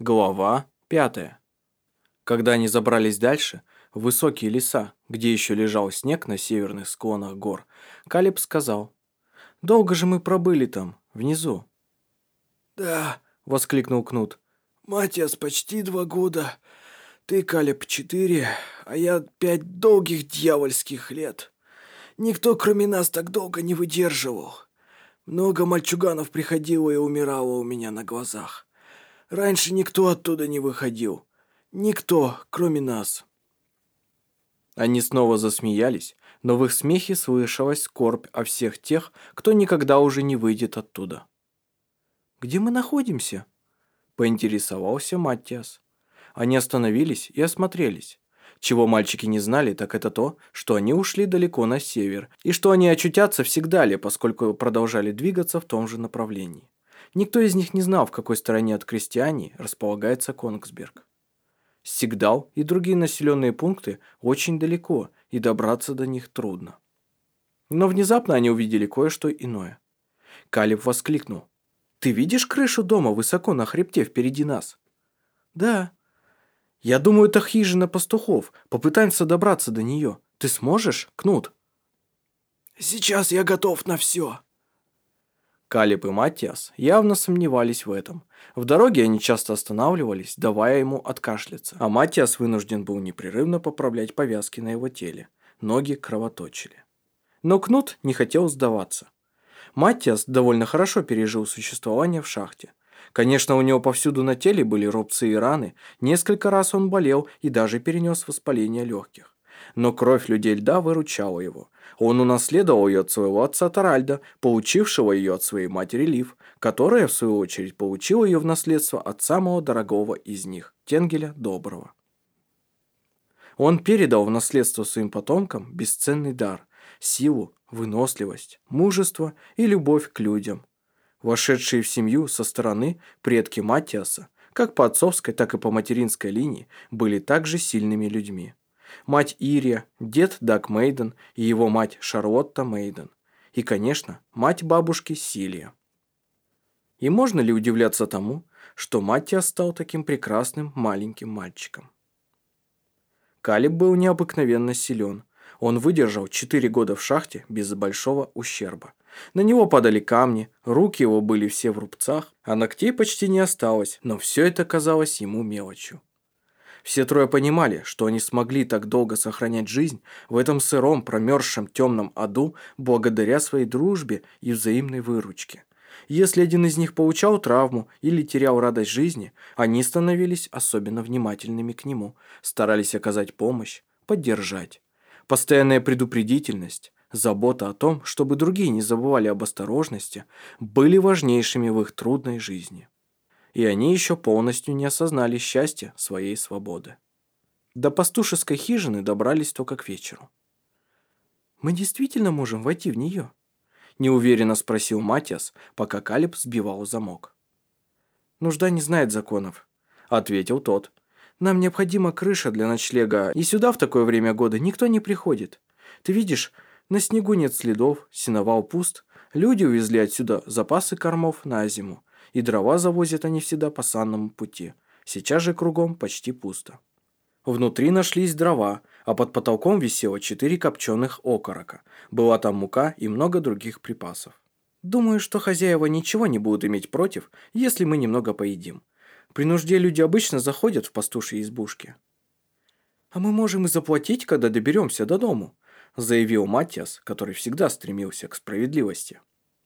Глава пятая. Когда они забрались дальше, в высокие леса, где еще лежал снег на северных склонах гор, Калиб сказал, «Долго же мы пробыли там, внизу». «Да», — воскликнул Кнут, «Матиас почти два года, ты, Калиб, четыре, а я пять долгих дьявольских лет. Никто, кроме нас, так долго не выдерживал. Много мальчуганов приходило и умирало у меня на глазах. Раньше никто оттуда не выходил. Никто, кроме нас. Они снова засмеялись, но в их смехе слышалась скорбь о всех тех, кто никогда уже не выйдет оттуда. «Где мы находимся?» – поинтересовался Маттиас. Они остановились и осмотрелись. Чего мальчики не знали, так это то, что они ушли далеко на север, и что они очутятся всегда ли, поскольку продолжали двигаться в том же направлении. Никто из них не знал, в какой стороне от Крестьяне располагается Конгсберг. Сигдал и другие населенные пункты очень далеко, и добраться до них трудно. Но внезапно они увидели кое-что иное. Калиб воскликнул. «Ты видишь крышу дома высоко на хребте впереди нас?» «Да». «Я думаю, это хижина пастухов. Попытаемся добраться до нее. Ты сможешь, Кнут?» «Сейчас я готов на все», Калиб и Матиас явно сомневались в этом. В дороге они часто останавливались, давая ему откашляться, а Матиас вынужден был непрерывно поправлять повязки на его теле. Ноги кровоточили. Но Кнут не хотел сдаваться. Матиас довольно хорошо пережил существование в шахте. Конечно, у него повсюду на теле были рубцы и раны, несколько раз он болел и даже перенес воспаление легких. Но кровь людей льда выручала его. Он унаследовал ее от своего отца Таральда, получившего ее от своей матери Лив, которая, в свою очередь, получила ее в наследство от самого дорогого из них, Тенгеля Доброго. Он передал в наследство своим потомкам бесценный дар – силу, выносливость, мужество и любовь к людям. Вошедшие в семью со стороны предки Матиаса, как по отцовской, так и по материнской линии, были также сильными людьми мать Ирия, дед Даг Мейден и его мать Шарлотта Мейден. И, конечно, мать бабушки Силия. И можно ли удивляться тому, что Маттиас стал таким прекрасным маленьким мальчиком? Калиб был необыкновенно силен. Он выдержал 4 года в шахте без большого ущерба. На него падали камни, руки его были все в рубцах, а ногтей почти не осталось, но все это казалось ему мелочью. Все трое понимали, что они смогли так долго сохранять жизнь в этом сыром, промерзшем темном аду благодаря своей дружбе и взаимной выручке. Если один из них получал травму или терял радость жизни, они становились особенно внимательными к нему, старались оказать помощь, поддержать. Постоянная предупредительность, забота о том, чтобы другие не забывали об осторожности, были важнейшими в их трудной жизни и они еще полностью не осознали счастья своей свободы. До пастушеской хижины добрались только к вечеру. «Мы действительно можем войти в нее?» – неуверенно спросил Матиас, пока Калиб сбивал замок. «Нужда не знает законов», – ответил тот. «Нам необходима крыша для ночлега, и сюда в такое время года никто не приходит. Ты видишь, на снегу нет следов, сеновал пуст, люди увезли отсюда запасы кормов на зиму, и дрова завозят они всегда по санному пути. Сейчас же кругом почти пусто. Внутри нашлись дрова, а под потолком висело четыре копченых окорока. Была там мука и много других припасов. Думаю, что хозяева ничего не будут иметь против, если мы немного поедим. При нужде люди обычно заходят в пастушьи избушки. «А мы можем и заплатить, когда доберемся до дому», заявил Матиас, который всегда стремился к справедливости.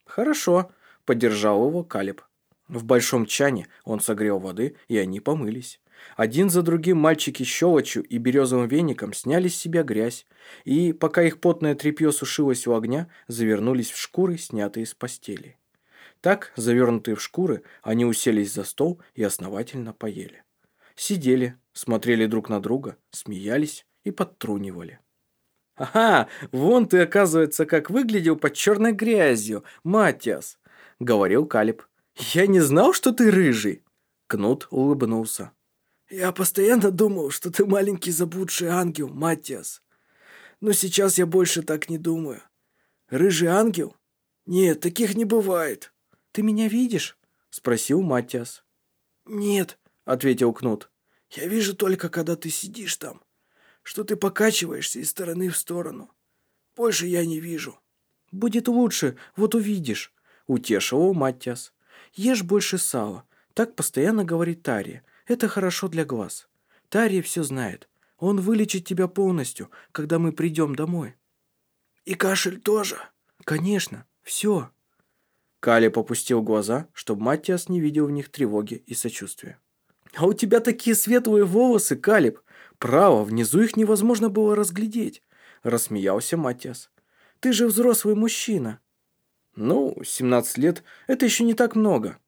«Хорошо», – поддержал его Калиб. В большом чане он согрел воды, и они помылись. Один за другим мальчики щелочью и березовым веником сняли с себя грязь, и, пока их потное тряпье сушилось у огня, завернулись в шкуры, снятые с постели. Так, завернутые в шкуры, они уселись за стол и основательно поели. Сидели, смотрели друг на друга, смеялись и подтрунивали. «Ага, вон ты, оказывается, как выглядел под черной грязью, Матиас!» — говорил Калиб. «Я не знал, что ты рыжий!» Кнут улыбнулся. «Я постоянно думал, что ты маленький заблудший ангел, Матиас. Но сейчас я больше так не думаю. Рыжий ангел? Нет, таких не бывает». «Ты меня видишь?» Спросил Матиас. «Нет», — ответил Кнут. «Я вижу только, когда ты сидишь там, что ты покачиваешься из стороны в сторону. Больше я не вижу». «Будет лучше, вот увидишь», — утешил его Маттиас. «Ешь больше сала. Так постоянно говорит Тария. Это хорошо для глаз. Тария все знает. Он вылечит тебя полностью, когда мы придем домой». «И кашель тоже?» «Конечно, все». Кали попустил глаза, чтобы Маттиас не видел в них тревоги и сочувствия. «А у тебя такие светлые волосы, Калиб! Право, внизу их невозможно было разглядеть!» Рассмеялся Маттиас. «Ты же взрослый мужчина!» «Ну, 17 лет – это еще не так много!»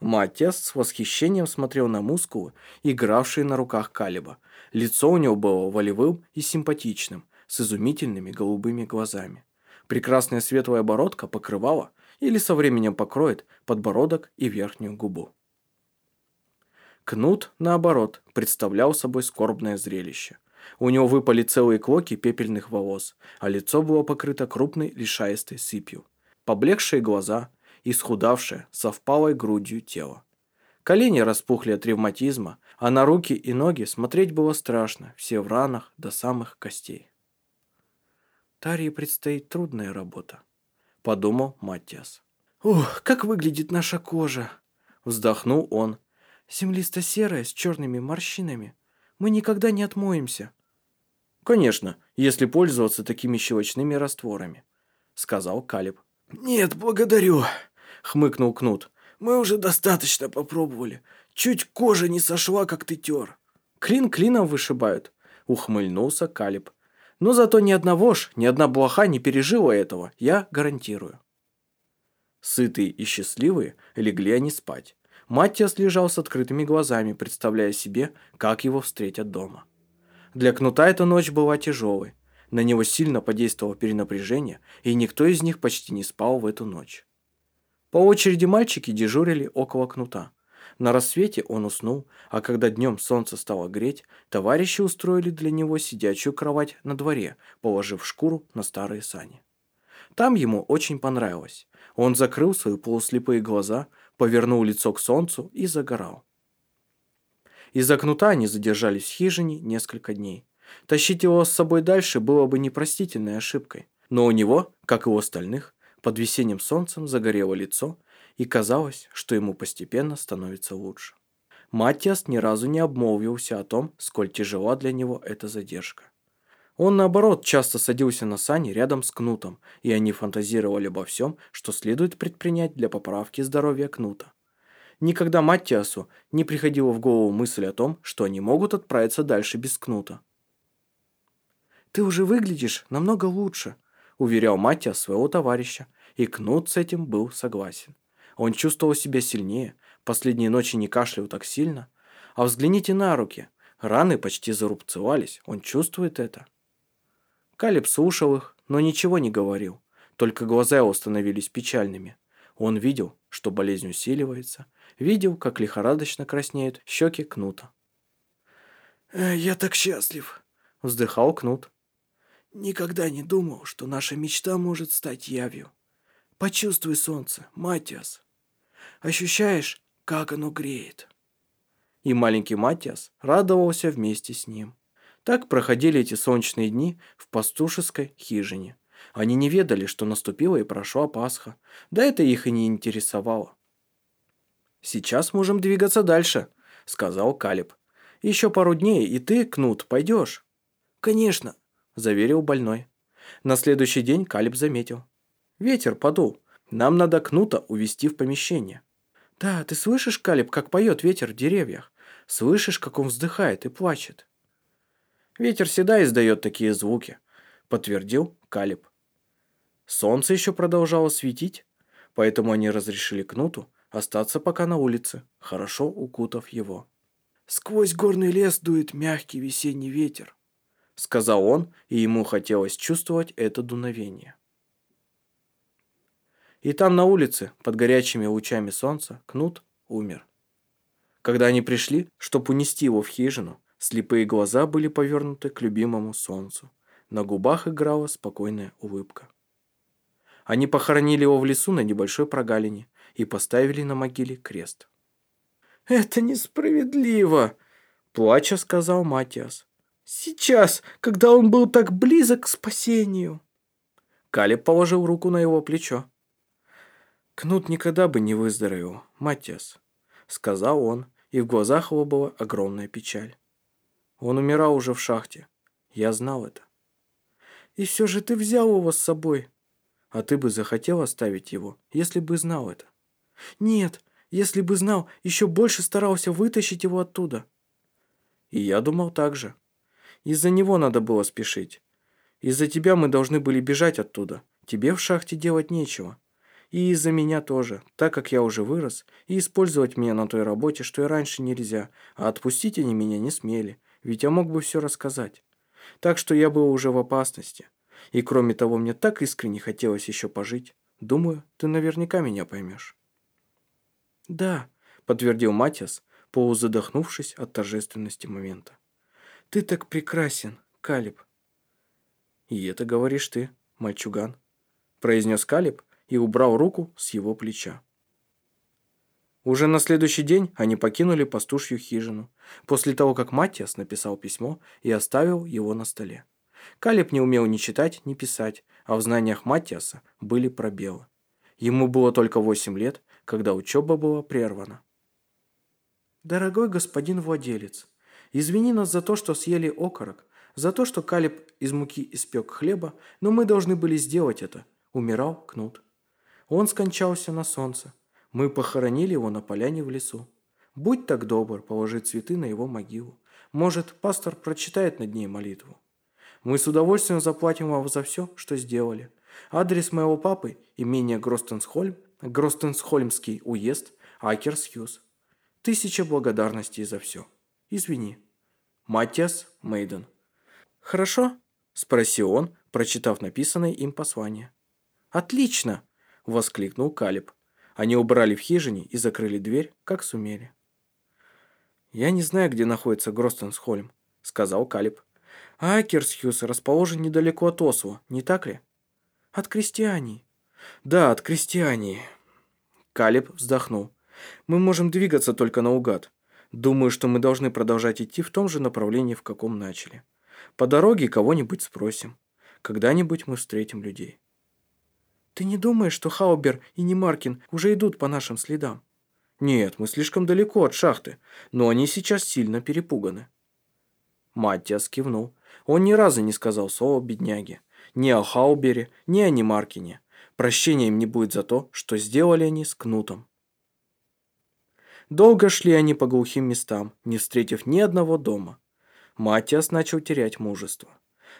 Маттиас с восхищением смотрел на мускулы, игравшие на руках Калиба. Лицо у него было волевым и симпатичным, с изумительными голубыми глазами. Прекрасная светлая бородка покрывала или со временем покроет подбородок и верхнюю губу. Кнут, наоборот, представлял собой скорбное зрелище. У него выпали целые клоки пепельных волос, а лицо было покрыто крупной лишаистой сыпью. Поблекшие глаза, исхудавшее, со впалой грудью тело. Колени распухли от ревматизма, а на руки и ноги смотреть было страшно, все в ранах до самых костей. Тарии предстоит трудная работа, подумал Матиас. «Ух, как выглядит наша кожа!» Вздохнул он. «Землисто-серая, с черными морщинами. Мы никогда не отмоемся». «Конечно, если пользоваться такими щелочными растворами», сказал Калиб. «Нет, благодарю», хмыкнул Кнут. «Мы уже достаточно попробовали. Чуть кожа не сошла, как ты тер». «Клин клином вышибают», ухмыльнулся Калиб. Но зато ни одного ж, ни одна блоха не пережила этого, я гарантирую. Сытые и счастливые легли они спать. Маттиас лежал с открытыми глазами, представляя себе, как его встретят дома. Для Кнута эта ночь была тяжелой. На него сильно подействовало перенапряжение, и никто из них почти не спал в эту ночь. По очереди мальчики дежурили около Кнута. На рассвете он уснул, а когда днем солнце стало греть, товарищи устроили для него сидячую кровать на дворе, положив шкуру на старые сани. Там ему очень понравилось. Он закрыл свои полуслепые глаза, повернул лицо к солнцу и загорал. Из-за кнута они задержались в хижине несколько дней. Тащить его с собой дальше было бы непростительной ошибкой. Но у него, как и у остальных, под весенним солнцем загорело лицо, и казалось, что ему постепенно становится лучше. Матиас ни разу не обмолвился о том, сколь тяжела для него эта задержка. Он, наоборот, часто садился на сани рядом с Кнутом, и они фантазировали обо всем, что следует предпринять для поправки здоровья Кнута. Никогда Маттиасу не приходила в голову мысль о том, что они могут отправиться дальше без Кнута. «Ты уже выглядишь намного лучше», – уверял Маттиас своего товарища, и Кнут с этим был согласен. Он чувствовал себя сильнее, последние ночи не кашлял так сильно. А взгляните на руки, раны почти зарубцевались, он чувствует это. Калиб слушал их, но ничего не говорил, только глаза его становились печальными. Он видел, что болезнь усиливается, видел, как лихорадочно краснеют щеки Кнута. «Э, «Я так счастлив», — вздыхал Кнут. «Никогда не думал, что наша мечта может стать явью. Почувствуй солнце, Матиас. Ощущаешь, как оно греет?» И маленький Матиас радовался вместе с ним. Так проходили эти солнечные дни в пастушеской хижине. Они не ведали, что наступила и прошла Пасха. Да это их и не интересовало. «Сейчас можем двигаться дальше», — сказал Калиб. «Еще пару дней, и ты, Кнут, пойдешь». «Конечно», — заверил больной. На следующий день Калиб заметил. Ветер подул. Нам надо Кнута увести в помещение. Да, ты слышишь, Калиб, как поет ветер в деревьях? Слышишь, как он вздыхает и плачет? Ветер всегда издает такие звуки, подтвердил Калиб. Солнце еще продолжало светить, поэтому они разрешили Кнуту остаться пока на улице, хорошо укутав его. «Сквозь горный лес дует мягкий весенний ветер», — сказал он, и ему хотелось чувствовать это дуновение. И там на улице, под горячими лучами солнца, Кнут умер. Когда они пришли, чтобы унести его в хижину, слепые глаза были повернуты к любимому солнцу. На губах играла спокойная улыбка. Они похоронили его в лесу на небольшой прогалине и поставили на могиле крест. Это несправедливо, плача сказал Матиас. Сейчас, когда он был так близок к спасению. Калиб положил руку на его плечо. «Кнут никогда бы не выздоровел, Матиас», — сказал он, и в глазах его была огромная печаль. Он умирал уже в шахте. Я знал это. «И все же ты взял его с собой», а ты бы захотел оставить его, если бы знал это. Нет, если бы знал, еще больше старался вытащить его оттуда. И я думал так же. Из-за него надо было спешить. Из-за тебя мы должны были бежать оттуда. Тебе в шахте делать нечего. И из-за меня тоже, так как я уже вырос, и использовать меня на той работе, что и раньше нельзя, а отпустить они меня не смели, ведь я мог бы все рассказать. Так что я был уже в опасности. И кроме того, мне так искренне хотелось еще пожить. Думаю, ты наверняка меня поймешь». «Да», — подтвердил Матиас, полузадохнувшись от торжественности момента. «Ты так прекрасен, Калиб». «И это говоришь ты, мальчуган», — произнес Калиб и убрал руку с его плеча. Уже на следующий день они покинули пастушью хижину, после того, как Матиас написал письмо и оставил его на столе. Калиб не умел ни читать, ни писать, а в знаниях Матиаса были пробелы. Ему было только восемь лет, когда учеба была прервана. «Дорогой господин владелец, извини нас за то, что съели окорок, за то, что Калиб из муки испек хлеба, но мы должны были сделать это. Умирал Кнут. Он скончался на солнце. Мы похоронили его на поляне в лесу. Будь так добр, положи цветы на его могилу. Может, пастор прочитает над ней молитву. Мы с удовольствием заплатим вам за все, что сделали. Адрес моего папы – имение Гростенсхольм, Гростенсхольмский уезд, Акерсхьюз. Тысяча благодарностей за все. Извини. Матиас Мейден. «Хорошо?» – спросил он, прочитав написанное им послание. «Отлично!» – воскликнул Калиб. Они убрали в хижине и закрыли дверь, как сумели. «Я не знаю, где находится Гростенсхольм», – сказал Калиб. А Акерсхюс расположен недалеко от Осло, не так ли? От Крестьянии. Да, от Крестьянии. Калиб вздохнул. Мы можем двигаться только наугад. Думаю, что мы должны продолжать идти в том же направлении, в каком начали. По дороге кого-нибудь спросим. Когда-нибудь мы встретим людей. Ты не думаешь, что Хаубер и Немаркин уже идут по нашим следам? Нет, мы слишком далеко от шахты, но они сейчас сильно перепуганы. Маттиас кивнул. Он ни разу не сказал слова бедняге. Ни о Хаубере, ни о Немаркине. Прощения им не будет за то, что сделали они с Кнутом. Долго шли они по глухим местам, не встретив ни одного дома. Матиас начал терять мужество.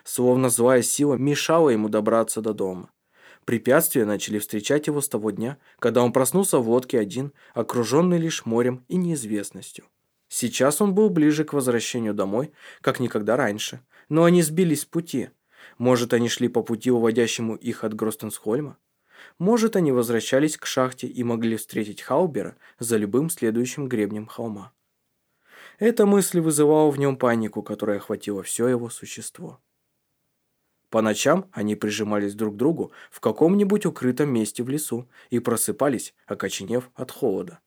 Словно злая сила мешала ему добраться до дома. Препятствия начали встречать его с того дня, когда он проснулся в лодке один, окруженный лишь морем и неизвестностью. Сейчас он был ближе к возвращению домой, как никогда раньше, но они сбились с пути. Может, они шли по пути, уводящему их от Гростенсхольма? Может, они возвращались к шахте и могли встретить Хаубера за любым следующим гребнем холма. Эта мысль вызывала в нем панику, которая охватила все его существо. По ночам они прижимались друг к другу в каком-нибудь укрытом месте в лесу и просыпались, окоченев от холода.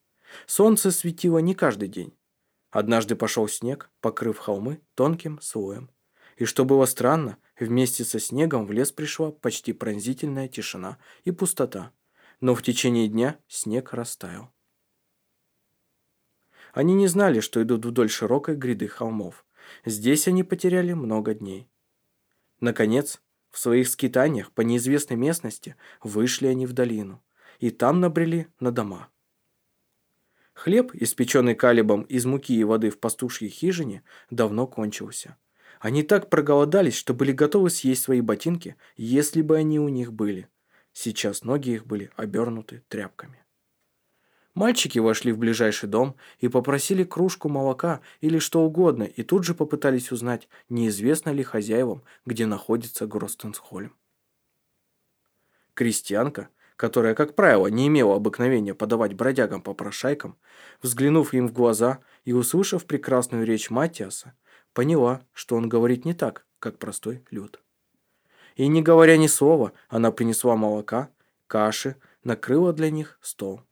Солнце светило не каждый день. Однажды пошел снег, покрыв холмы тонким слоем. И что было странно, вместе со снегом в лес пришла почти пронзительная тишина и пустота. Но в течение дня снег растаял. Они не знали, что идут вдоль широкой гряды холмов. Здесь они потеряли много дней. Наконец, в своих скитаниях по неизвестной местности вышли они в долину. И там набрели на дома. Хлеб, испеченный калибом из муки и воды в пастушьей хижине, давно кончился. Они так проголодались, что были готовы съесть свои ботинки, если бы они у них были. Сейчас ноги их были обернуты тряпками. Мальчики вошли в ближайший дом и попросили кружку молока или что угодно, и тут же попытались узнать, неизвестно ли хозяевам, где находится Гростенсхольм. Крестьянка, которая, как правило, не имела обыкновения подавать бродягам по прошайкам, взглянув им в глаза и услышав прекрасную речь Матиаса, поняла, что он говорит не так, как простой люд. И не говоря ни слова, она принесла молока, каши, накрыла для них стол.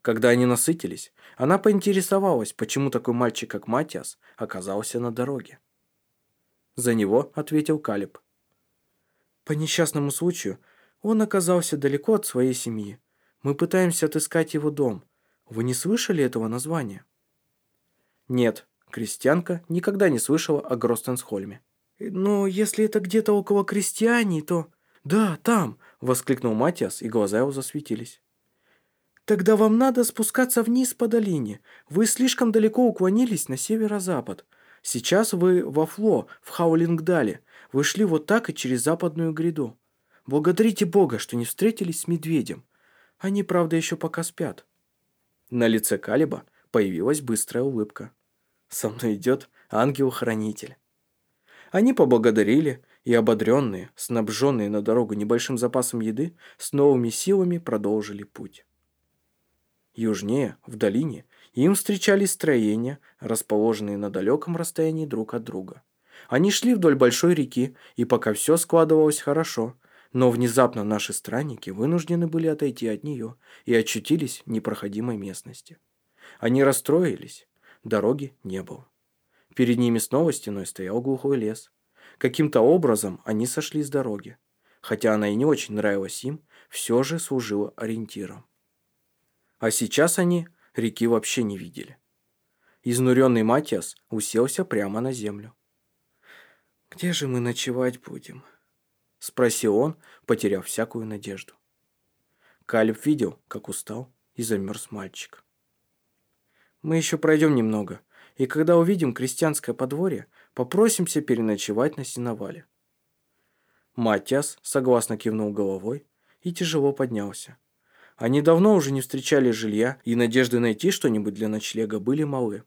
Когда они насытились, она поинтересовалась, почему такой мальчик, как Матиас, оказался на дороге. «За него», — ответил Калиб. «По несчастному случаю он оказался далеко от своей семьи. Мы пытаемся отыскать его дом. Вы не слышали этого названия?» Нет, крестьянка никогда не слышала о Гростенсхольме. «Но если это где-то около крестьяне, то...» «Да, там!» — воскликнул Матиас, и глаза его засветились. «Тогда вам надо спускаться вниз по долине. Вы слишком далеко уклонились на северо-запад. Сейчас вы во Фло, в Хаулингдале. Вы шли вот так и через западную гряду. Благодарите Бога, что не встретились с медведем. Они, правда, еще пока спят». На лице Калиба появилась быстрая улыбка. «Со мной идет ангел-хранитель». Они поблагодарили, и ободренные, снабженные на дорогу небольшим запасом еды, с новыми силами продолжили путь. Южнее, в долине, им встречались строения, расположенные на далеком расстоянии друг от друга. Они шли вдоль большой реки, и пока все складывалось хорошо, но внезапно наши странники вынуждены были отойти от нее и очутились в непроходимой местности. Они расстроились. Дороги не было. Перед ними снова стеной стоял глухой лес. Каким-то образом они сошли с дороги. Хотя она и не очень нравилась им, все же служила ориентиром. А сейчас они реки вообще не видели. Изнуренный Матиас уселся прямо на землю. «Где же мы ночевать будем?» – спросил он, потеряв всякую надежду. Калиб видел, как устал и замерз мальчик. Мы еще пройдем немного, и когда увидим крестьянское подворье, попросимся переночевать на сеновале». Матиас согласно кивнул головой и тяжело поднялся. Они давно уже не встречали жилья, и надежды найти что-нибудь для ночлега были малы.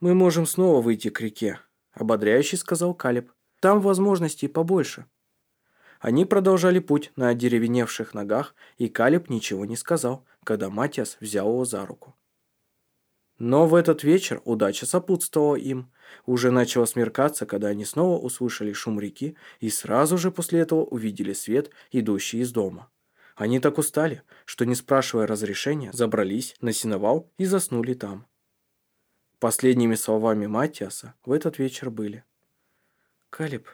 «Мы можем снова выйти к реке», – ободряюще сказал Калиб. «Там возможностей побольше». Они продолжали путь на одеревеневших ногах, и Калиб ничего не сказал, когда Матиас взял его за руку. Но в этот вечер удача сопутствовала им. Уже начало смеркаться, когда они снова услышали шум реки и сразу же после этого увидели свет, идущий из дома. Они так устали, что, не спрашивая разрешения, забрались на сеновал и заснули там. Последними словами Матиаса в этот вечер были. «Калиб,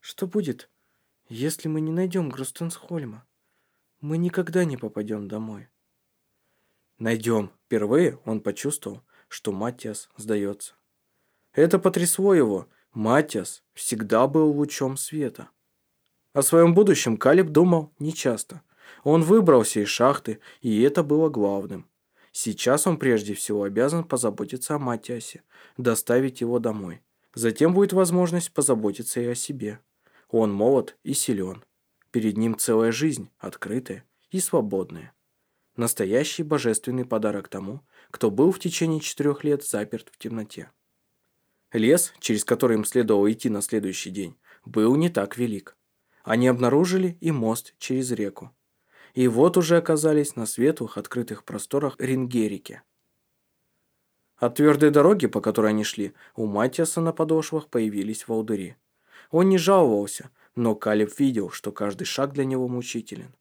что будет, если мы не найдем Грустенсхольма? Мы никогда не попадем домой». Найдем. Впервые он почувствовал, что Матиас сдается. Это потрясло его. Матиас всегда был лучом света. О своем будущем Калиб думал нечасто. Он выбрался из шахты, и это было главным. Сейчас он прежде всего обязан позаботиться о Матиасе, доставить его домой. Затем будет возможность позаботиться и о себе. Он молод и силен. Перед ним целая жизнь, открытая и свободная. Настоящий божественный подарок тому, кто был в течение четырех лет заперт в темноте. Лес, через который им следовало идти на следующий день, был не так велик. Они обнаружили и мост через реку. И вот уже оказались на светлых открытых просторах Рингерики. От твердой дороги, по которой они шли, у Матиаса на подошвах появились волдыри. Он не жаловался, но Калиб видел, что каждый шаг для него мучителен.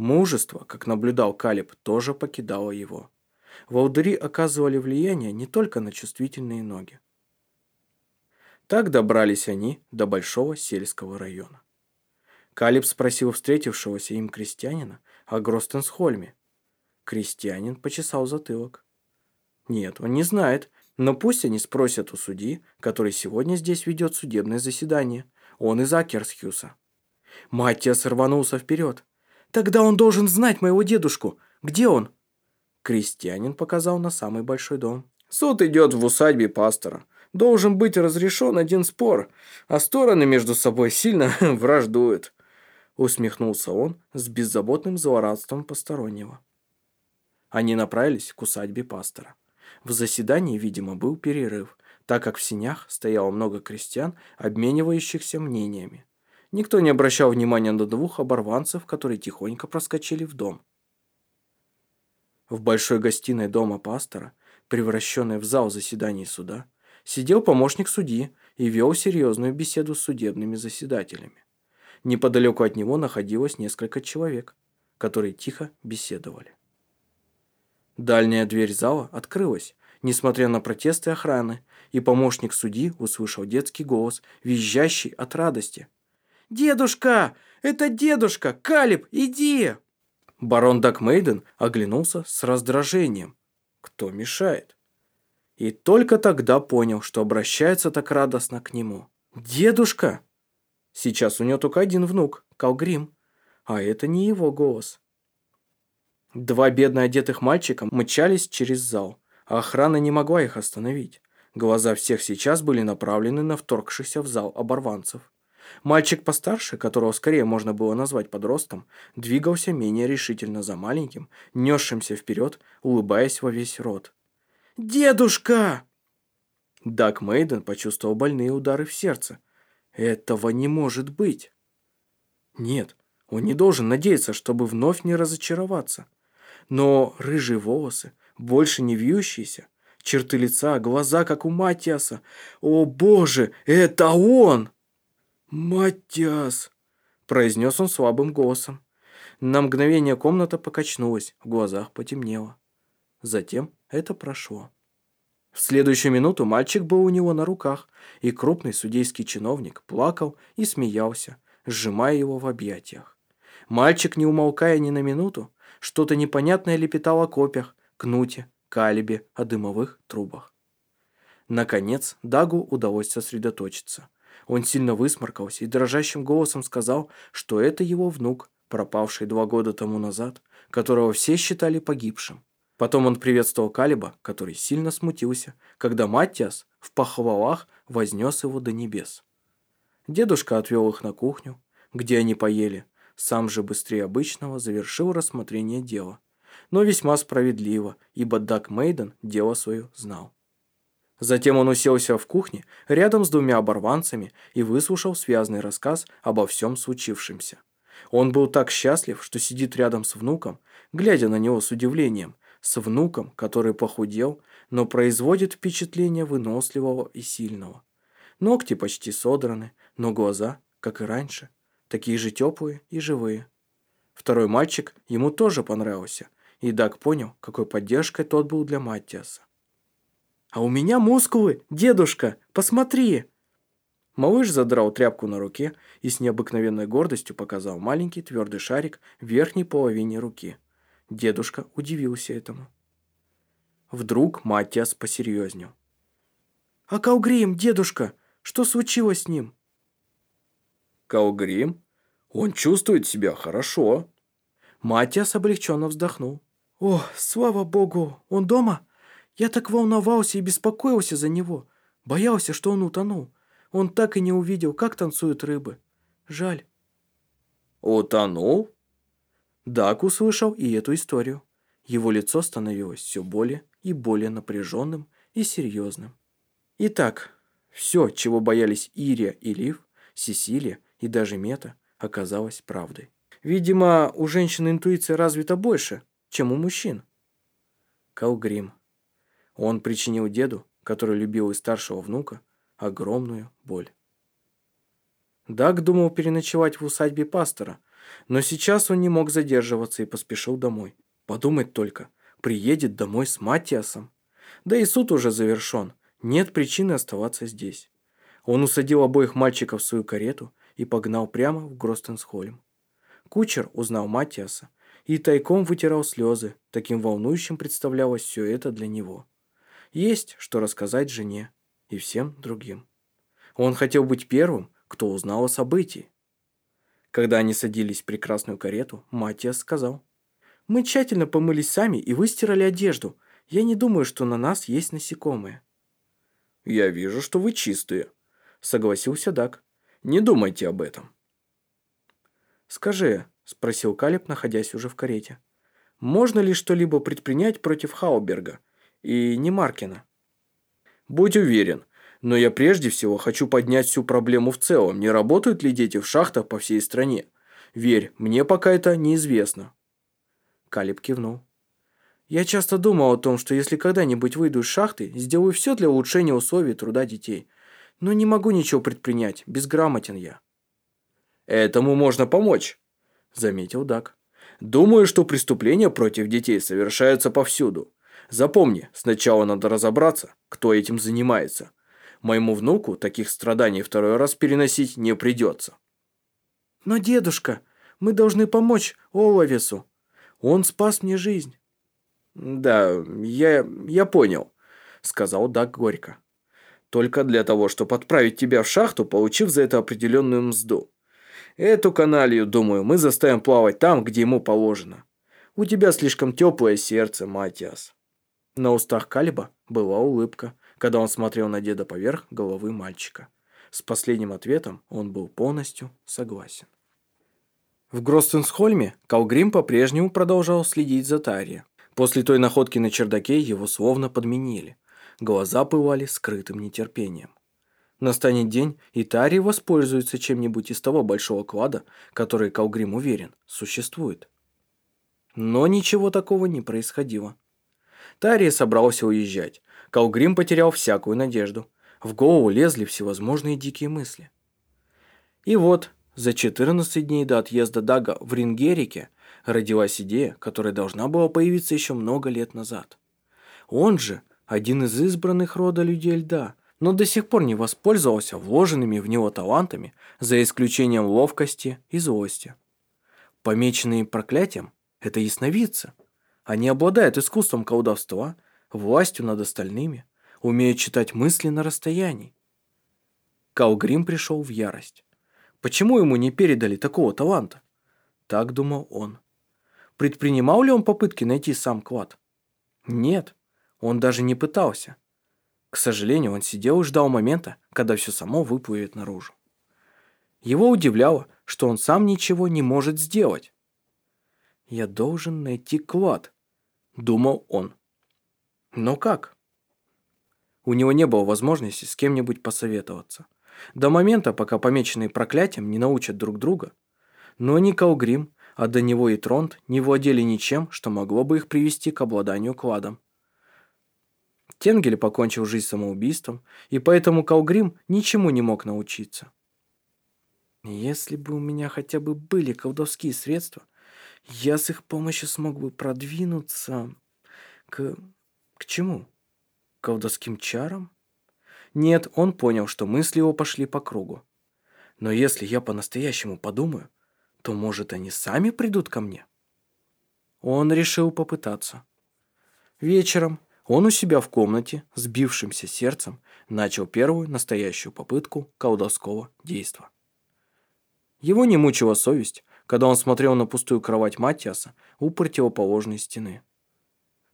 Мужество, как наблюдал Калиб, тоже покидало его. Волдыри оказывали влияние не только на чувствительные ноги. Так добрались они до большого сельского района. Калиб спросил встретившегося им крестьянина о Гростенсхольме. Крестьянин почесал затылок. Нет, он не знает, но пусть они спросят у судьи, который сегодня здесь ведет судебное заседание. Он из Акерсхюса. Маттиас рванулся вперед. Тогда он должен знать моего дедушку. Где он?» Крестьянин показал на самый большой дом. «Суд идет в усадьбе пастора. Должен быть разрешен один спор, а стороны между собой сильно враждуют». Усмехнулся он с беззаботным злорадством постороннего. Они направились к усадьбе пастора. В заседании, видимо, был перерыв, так как в синях стояло много крестьян, обменивающихся мнениями. Никто не обращал внимания на двух оборванцев, которые тихонько проскочили в дом. В большой гостиной дома пастора, превращенной в зал заседаний суда, сидел помощник судьи и вел серьезную беседу с судебными заседателями. Неподалеку от него находилось несколько человек, которые тихо беседовали. Дальняя дверь зала открылась, несмотря на протесты охраны, и помощник судьи услышал детский голос, визжащий от радости. «Дедушка! Это дедушка! Калиб, иди!» Барон Дакмейден оглянулся с раздражением. Кто мешает? И только тогда понял, что обращается так радостно к нему. «Дедушка!» Сейчас у него только один внук, Калгрим. А это не его голос. Два бедно одетых мальчика мчались через зал, а охрана не могла их остановить. Глаза всех сейчас были направлены на вторгшихся в зал оборванцев. Мальчик постарше, которого скорее можно было назвать подростком, двигался менее решительно за маленьким, несшимся вперед, улыбаясь во весь рот. «Дедушка!» Дак Мейден почувствовал больные удары в сердце. «Этого не может быть!» Нет, он не должен надеяться, чтобы вновь не разочароваться. Но рыжие волосы, больше не вьющиеся, черты лица, глаза, как у Матиаса. О боже, это он! «Матиас!» – произнес он слабым голосом. На мгновение комната покачнулась, в глазах потемнело. Затем это прошло. В следующую минуту мальчик был у него на руках, и крупный судейский чиновник плакал и смеялся, сжимая его в объятиях. Мальчик, не умолкая ни на минуту, что-то непонятное лепетал о копьях, кнуте, калибе, о дымовых трубах. Наконец, Дагу удалось сосредоточиться. Он сильно высморкался и дрожащим голосом сказал, что это его внук, пропавший два года тому назад, которого все считали погибшим. Потом он приветствовал Калиба, который сильно смутился, когда Маттиас в похвалах вознес его до небес. Дедушка отвел их на кухню, где они поели, сам же быстрее обычного завершил рассмотрение дела. Но весьма справедливо, ибо Дак Мейден дело свое знал. Затем он уселся в кухне рядом с двумя оборванцами и выслушал связный рассказ обо всем случившемся. Он был так счастлив, что сидит рядом с внуком, глядя на него с удивлением, с внуком, который похудел, но производит впечатление выносливого и сильного. Ногти почти содраны, но глаза, как и раньше, такие же теплые и живые. Второй мальчик ему тоже понравился, и Даг понял, какой поддержкой тот был для Маттиаса. «А у меня мускулы, дедушка, посмотри!» Малыш задрал тряпку на руке и с необыкновенной гордостью показал маленький твердый шарик в верхней половине руки. Дедушка удивился этому. Вдруг Матиас посерьезнел. «А Калгрим, дедушка, что случилось с ним?» «Калгрим? Он чувствует себя хорошо». Матиас облегченно вздохнул. «О, слава богу, он дома?» Я так волновался и беспокоился за него. Боялся, что он утонул. Он так и не увидел, как танцуют рыбы. Жаль. Утонул? Дак услышал и эту историю. Его лицо становилось все более и более напряженным и серьезным. Итак, все, чего боялись Ирия и Лив, Сесилия и даже Мета, оказалось правдой. Видимо, у женщин интуиция развита больше, чем у мужчин. Калгрим. Он причинил деду, который любил и старшего внука, огромную боль. Даг думал переночевать в усадьбе пастора, но сейчас он не мог задерживаться и поспешил домой. Подумать только, приедет домой с Матиасом. Да и суд уже завершен, нет причины оставаться здесь. Он усадил обоих мальчиков в свою карету и погнал прямо в Гростенсхольм. Кучер узнал Матиаса и тайком вытирал слезы, таким волнующим представлялось все это для него. Есть, что рассказать жене и всем другим. Он хотел быть первым, кто узнал о событии. Когда они садились в прекрасную карету, Матиас сказал. «Мы тщательно помылись сами и выстирали одежду. Я не думаю, что на нас есть насекомые». «Я вижу, что вы чистые», — согласился Дак. «Не думайте об этом». «Скажи», — спросил Калиб, находясь уже в карете, «можно ли что-либо предпринять против Хауберга? И не Маркина. Будь уверен, но я прежде всего хочу поднять всю проблему в целом. Не работают ли дети в шахтах по всей стране? Верь, мне пока это неизвестно. Калиб кивнул. Я часто думал о том, что если когда-нибудь выйду из шахты, сделаю все для улучшения условий труда детей. Но не могу ничего предпринять, безграмотен я. Этому можно помочь, заметил Дак. Думаю, что преступления против детей совершаются повсюду. Запомни, сначала надо разобраться, кто этим занимается. Моему внуку таких страданий второй раз переносить не придется. Но, дедушка, мы должны помочь Оловесу. Он спас мне жизнь. Да, я, я понял, сказал Даг горько. Только для того, чтобы отправить тебя в шахту, получив за это определенную мзду. Эту каналью, думаю, мы заставим плавать там, где ему положено. У тебя слишком теплое сердце, Матиас. На устах Калиба была улыбка, когда он смотрел на деда поверх головы мальчика. С последним ответом он был полностью согласен. В Гростенсхольме Калгрим по-прежнему продолжал следить за Тарьей. После той находки на чердаке его словно подменили. Глаза пылали скрытым нетерпением. Настанет день, и Тари воспользуется чем-нибудь из того большого клада, который Калгрим уверен, существует. Но ничего такого не происходило. Тария собрался уезжать. Калгрим потерял всякую надежду. В голову лезли всевозможные дикие мысли. И вот, за 14 дней до отъезда Дага в Рингерике родилась идея, которая должна была появиться еще много лет назад. Он же один из избранных рода людей льда, но до сих пор не воспользовался вложенными в него талантами, за исключением ловкости и злости. Помеченные проклятием – это ясновидцы – они обладают искусством колдовства, властью над остальными, умеют читать мысли на расстоянии. Калгрим пришел в ярость. Почему ему не передали такого таланта? Так думал он. Предпринимал ли он попытки найти сам клад? Нет, он даже не пытался. К сожалению, он сидел и ждал момента, когда все само выплывет наружу. Его удивляло, что он сам ничего не может сделать. «Я должен найти клад», — думал он. Но как? У него не было возможности с кем-нибудь посоветоваться. До момента, пока помеченные проклятием не научат друг друга. Но ни Калгрим, а до него и Тронт не владели ничем, что могло бы их привести к обладанию кладом. Тенгель покончил жизнь самоубийством, и поэтому Калгрим ничему не мог научиться. Если бы у меня хотя бы были колдовские средства, я с их помощью смог бы продвинуться к... к чему? К колдовским чарам? Нет, он понял, что мысли его пошли по кругу. Но если я по-настоящему подумаю, то, может, они сами придут ко мне? Он решил попытаться. Вечером он у себя в комнате, сбившимся сердцем, начал первую настоящую попытку колдовского действа. Его не мучила совесть, когда он смотрел на пустую кровать Матиаса у противоположной стены.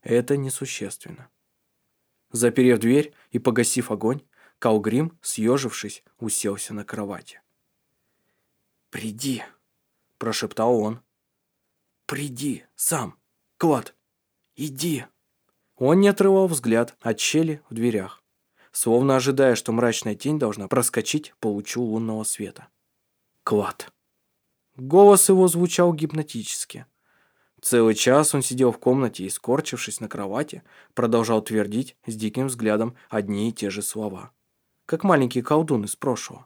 Это несущественно. Заперев дверь и погасив огонь, Калгрим, съежившись, уселся на кровати. «Приди», – прошептал он. «Приди, сам, Клад, иди». Он не отрывал взгляд от щели в дверях, словно ожидая, что мрачная тень должна проскочить по лучу лунного света. Клад. Голос его звучал гипнотически. Целый час он сидел в комнате и, скорчившись на кровати, продолжал твердить с диким взглядом одни и те же слова. Как маленький колдун из прошлого.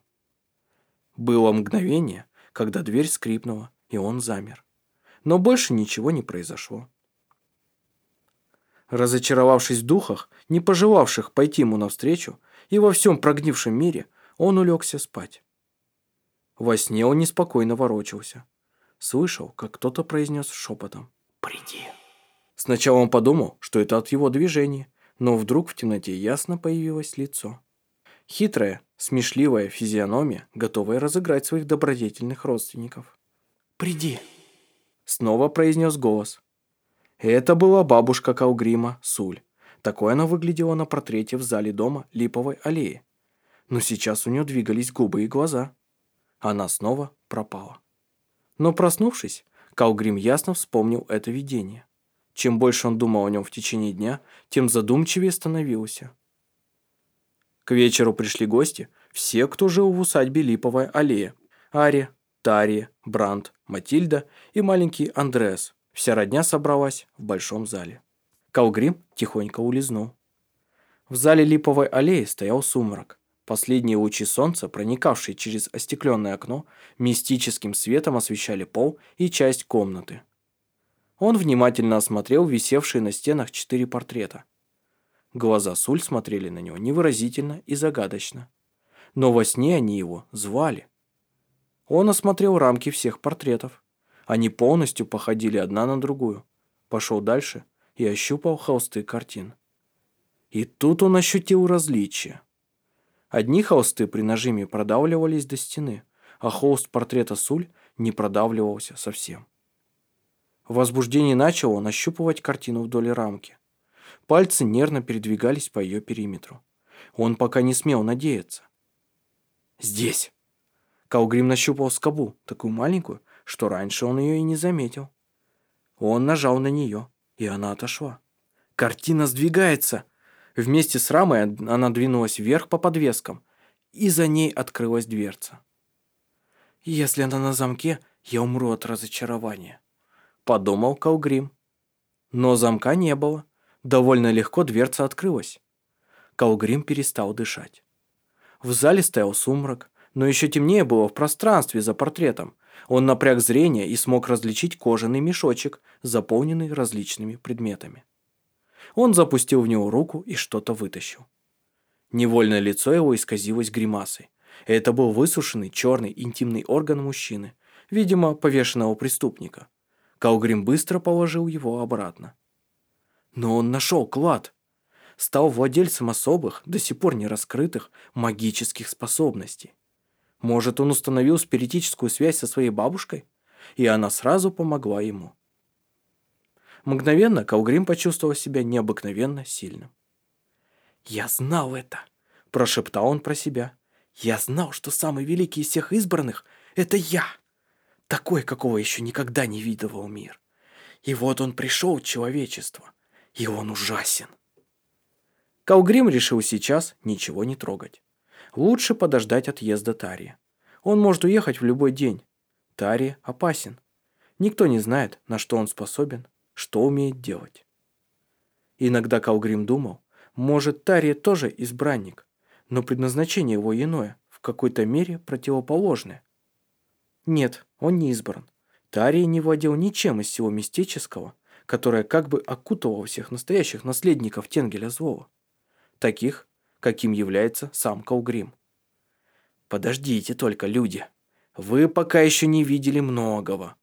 Было мгновение, когда дверь скрипнула, и он замер. Но больше ничего не произошло. Разочаровавшись в духах, не пожелавших пойти ему навстречу, и во всем прогнившем мире, он улегся спать. Во сне он неспокойно ворочался. Слышал, как кто-то произнес шепотом «Приди». Сначала он подумал, что это от его движения, но вдруг в темноте ясно появилось лицо. Хитрая, смешливая физиономия, готовая разыграть своих добродетельных родственников. «Приди», — снова произнес голос. Это была бабушка Калгрима, Суль. Такой она выглядела на портрете в зале дома Липовой аллеи. Но сейчас у нее двигались губы и глаза. Она снова пропала. Но проснувшись, Калгрим ясно вспомнил это видение. Чем больше он думал о нем в течение дня, тем задумчивее становился. К вечеру пришли гости, все, кто жил в усадьбе Липовая аллея. Ари, Тария, Бранд, Матильда и маленький Андреас. Вся родня собралась в большом зале. Калгрим тихонько улизнул. В зале Липовой аллеи стоял сумрак. Последние лучи солнца, проникавшие через остекленное окно, мистическим светом освещали пол и часть комнаты. Он внимательно осмотрел висевшие на стенах четыре портрета. Глаза Суль смотрели на него невыразительно и загадочно. Но во сне они его звали. Он осмотрел рамки всех портретов. Они полностью походили одна на другую. Пошел дальше и ощупал холсты картин. И тут он ощутил различия. Одни холсты при нажиме продавливались до стены, а холст портрета Суль не продавливался совсем. В возбуждении начал он ощупывать картину вдоль рамки. Пальцы нервно передвигались по ее периметру. Он пока не смел надеяться. «Здесь!» Калгрим нащупал скобу, такую маленькую, что раньше он ее и не заметил. Он нажал на нее, и она отошла. Картина сдвигается. Вместе с рамой она двинулась вверх по подвескам, и за ней открылась дверца. «Если она на замке, я умру от разочарования», — подумал Калгрим. Но замка не было. Довольно легко дверца открылась. Калгрим перестал дышать. В зале стоял сумрак, но еще темнее было в пространстве за портретом. Он напряг зрение и смог различить кожаный мешочек, заполненный различными предметами. Он запустил в него руку и что-то вытащил. Невольное лицо его исказилось гримасой. Это был высушенный черный интимный орган мужчины, видимо, повешенного преступника. Калгрим быстро положил его обратно. Но он нашел клад. Стал владельцем особых, до сих пор не раскрытых, магических способностей. Может, он установил спиритическую связь со своей бабушкой? И она сразу помогла ему. Мгновенно Калгрим почувствовал себя необыкновенно сильным. «Я знал это!» – прошептал он про себя. «Я знал, что самый великий из всех избранных – это я! Такой, какого еще никогда не видывал мир. И вот он пришел человечество, и он ужасен!» Калгрим решил сейчас ничего не трогать. Лучше подождать отъезда Тария. Он может уехать в любой день. Тария опасен. Никто не знает, на что он способен, что умеет делать. Иногда Калгрим думал, может, Тария тоже избранник, но предназначение его иное, в какой-то мере противоположное. Нет, он не избран. Тария не владел ничем из всего мистического, которое как бы окутывало всех настоящих наследников Тенгеля Злого. Таких, каким является сам Калгрим. Подождите только, люди. Вы пока еще не видели многого.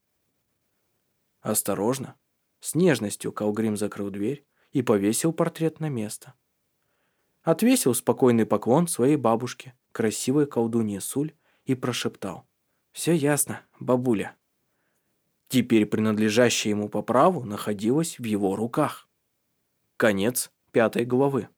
Осторожно, с нежностью Калгрим закрыл дверь и повесил портрет на место. Отвесил спокойный поклон своей бабушке, красивой колдунье Суль, и прошептал. «Все ясно, бабуля». Теперь принадлежащее ему по праву находилось в его руках. Конец пятой главы.